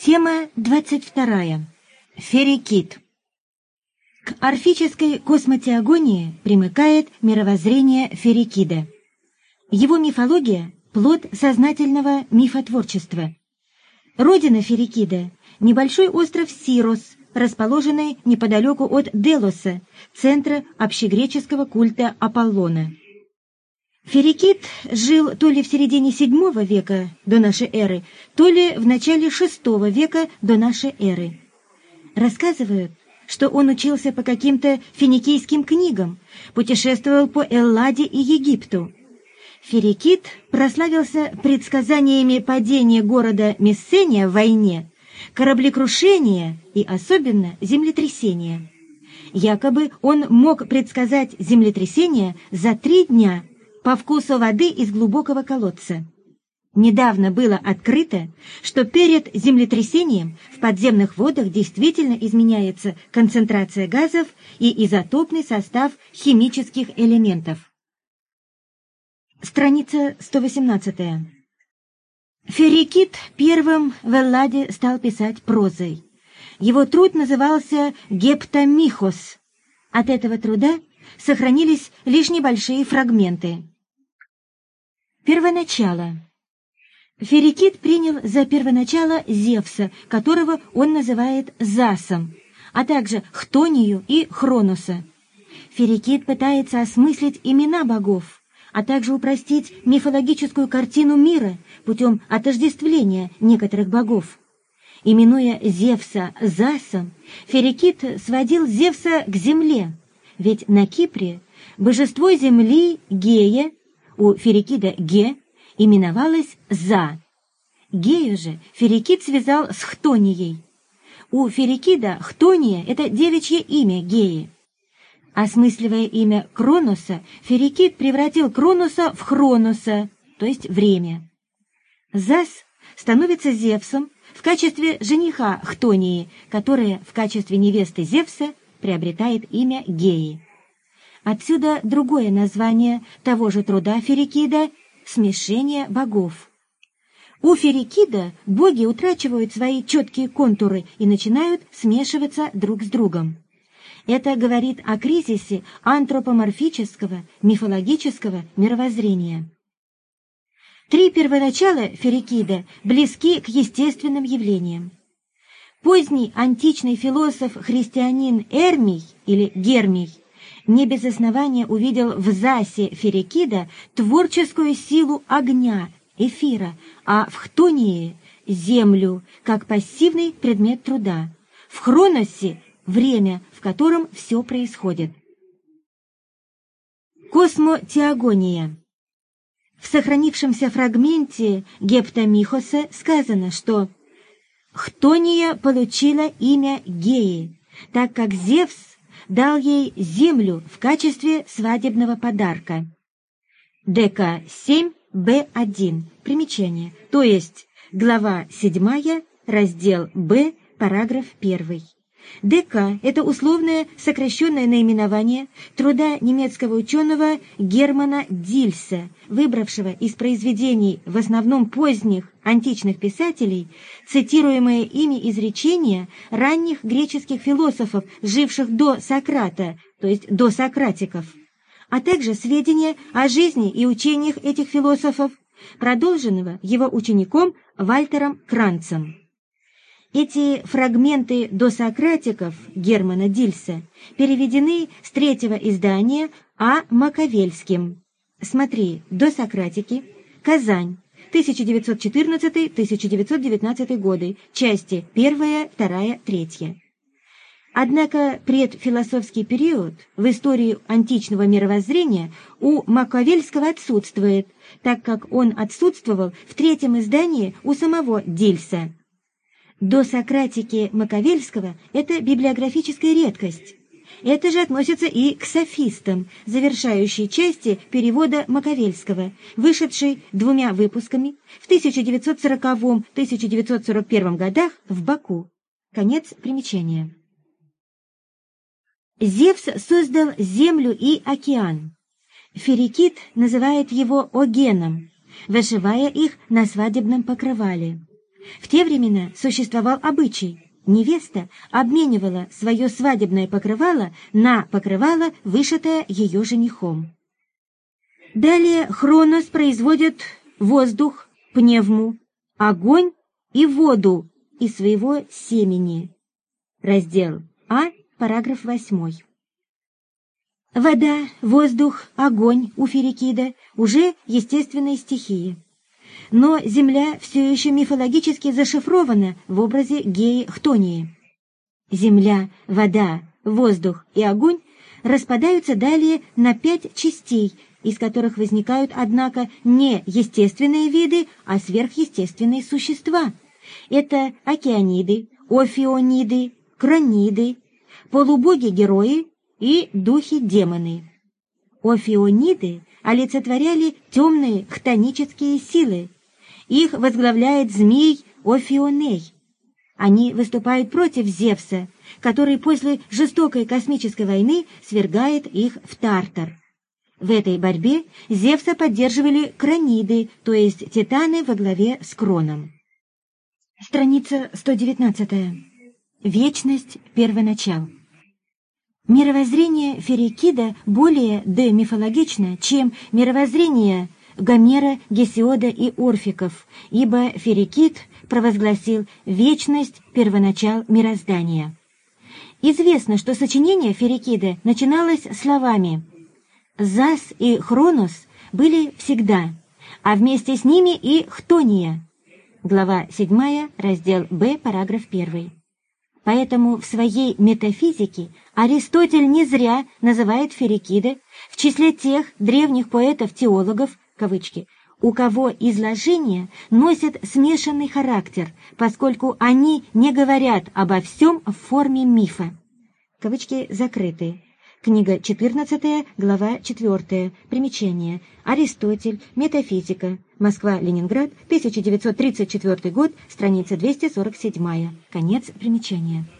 Тема 22. Ферикит. К орфической космотеогонии примыкает мировоззрение Ферикида. Его мифология – плод сознательного мифотворчества. Родина Ферикида – небольшой остров Сирос, расположенный неподалеку от Делоса, центра общегреческого культа Аполлона. Ферикит жил то ли в середине VII века до нашей эры, то ли в начале VI века до нашей эры. Рассказывают, что он учился по каким-то финикийским книгам, путешествовал по Элладе и Египту. Ферикит прославился предсказаниями падения города Мессения в войне, кораблекрушения и особенно землетрясения. Якобы он мог предсказать землетрясение за три дня по вкусу воды из глубокого колодца. Недавно было открыто, что перед землетрясением в подземных водах действительно изменяется концентрация газов и изотопный состав химических элементов. Страница 118. Ферикит первым в Элладе стал писать прозой. Его труд назывался «Гептомихос». От этого труда сохранились лишь небольшие фрагменты. Первоначало. Ферикит принял за первоначало Зевса, которого он называет Засом, а также Хтонию и Хроноса. Ферикит пытается осмыслить имена богов, а также упростить мифологическую картину мира путем отождествления некоторых богов. Именуя Зевса Засом, Ферикит сводил Зевса к земле, ведь на Кипре божество земли Гея у Ферикида Ге именовалась За. Гею же Ферикид связал с Хтонией. У Ферикида Хтония — это девичье имя Геи. Осмысливая имя Кроноса, Ферикид превратил Кроноса в Хроноса, то есть время. Зас становится Зевсом в качестве жениха Хтонии, которая в качестве невесты Зевса приобретает имя Геи. Отсюда другое название того же труда Ферикида — «Смешение богов». У Ферикида боги утрачивают свои четкие контуры и начинают смешиваться друг с другом. Это говорит о кризисе антропоморфического, мифологического мировоззрения. Три первоначала Ферикида близки к естественным явлениям. Поздний античный философ-христианин Эрмий или Гермий не без основания увидел в Засе Ферикида творческую силу огня, эфира, а в Хтонии — землю, как пассивный предмет труда, в Хроносе — время, в котором все происходит. Космотеогония В сохранившемся фрагменте Гептомихоса сказано, что Хтония получила имя Геи, так как Зевс дал ей землю в качестве свадебного подарка. ДК 7 Б1. Примечание. То есть глава 7, раздел Б, параграф 1. ДК – это условное сокращенное наименование труда немецкого ученого Германа Дильса, выбравшего из произведений в основном поздних античных писателей цитируемые ими изречения ранних греческих философов, живших до Сократа, то есть до сократиков, а также сведения о жизни и учениях этих философов, продолженного его учеником Вальтером Кранцем. Эти фрагменты досократиков Германа Дильса переведены с третьего издания А. Маковельским. Смотри, досократики, Казань, 1914-1919 годы, части 1, 2, 3. Однако предфилософский период в истории античного мировоззрения у Маковельского отсутствует, так как он отсутствовал в третьем издании у самого Дильса. До Сократики Маковельского это библиографическая редкость. Это же относится и к софистам, завершающей части перевода Маковельского, вышедшей двумя выпусками в 1940-1941 годах в Баку. Конец примечания. Зевс создал землю и океан. Ферикит называет его Огеном, вышивая их на свадебном покрывале. В те времена существовал обычай. Невеста обменивала свое свадебное покрывало на покрывало, вышитое ее женихом. Далее Хронос производит воздух, пневму, огонь и воду из своего семени. Раздел А, параграф 8. Вода, воздух, огонь у Ферикида уже естественные стихии. Но Земля все еще мифологически зашифрована в образе геи Хтонии. Земля, вода, воздух и огонь распадаются далее на пять частей, из которых возникают, однако, не естественные виды, а сверхъестественные существа. Это океаниды, офиониды, краниды, полубоги-герои и духи-демоны. Офиониды олицетворяли темные хтонические силы. Их возглавляет змей Офионей. Они выступают против Зевса, который после жестокой космической войны свергает их в Тартар. В этой борьбе Зевса поддерживали краниды, то есть титаны во главе с Кроном. Страница 119. Вечность первоначал. Мировоззрение Ферикида более демифологично, чем мировоззрение Гомера, Гесиода и Орфиков, ибо Ферикид провозгласил вечность первоначал мироздания. Известно, что сочинение Ферикида начиналось словами Зас и Хронос были всегда, а вместе с ними и Хтония. Глава 7, раздел Б, параграф 1. Поэтому в своей метафизике Аристотель не зря называет Ферикида в числе тех древних поэтов-теологов, кавычки, у кого изложения носят смешанный характер, поскольку они не говорят обо всем в форме мифа. Кавычки закрыты. Книга 14, глава 4. Примечание. Аристотель. Метафизика. Москва-Ленинград. 1934 год. Страница 247. Конец примечания.